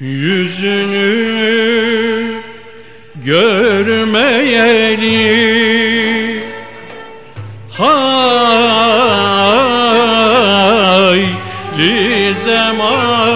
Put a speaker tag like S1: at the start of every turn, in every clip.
S1: Yüzünü görmeyeli. Hayli zaman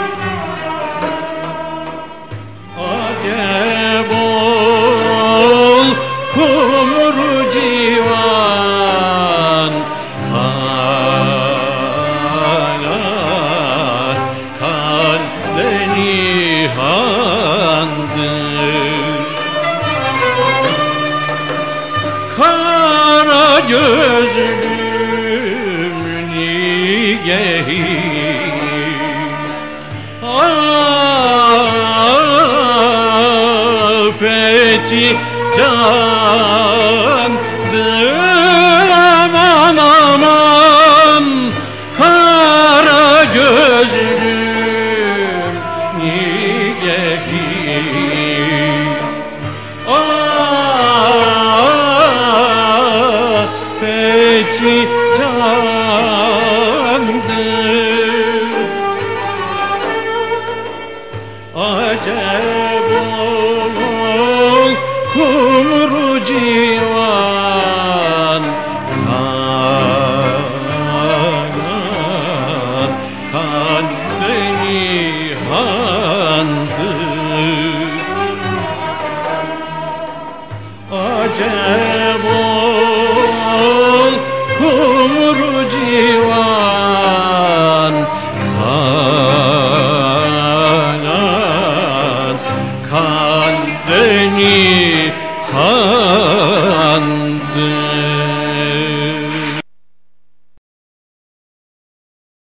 S1: gözlüm nigehi Afeti can bol kumru civan kanan kandeni han.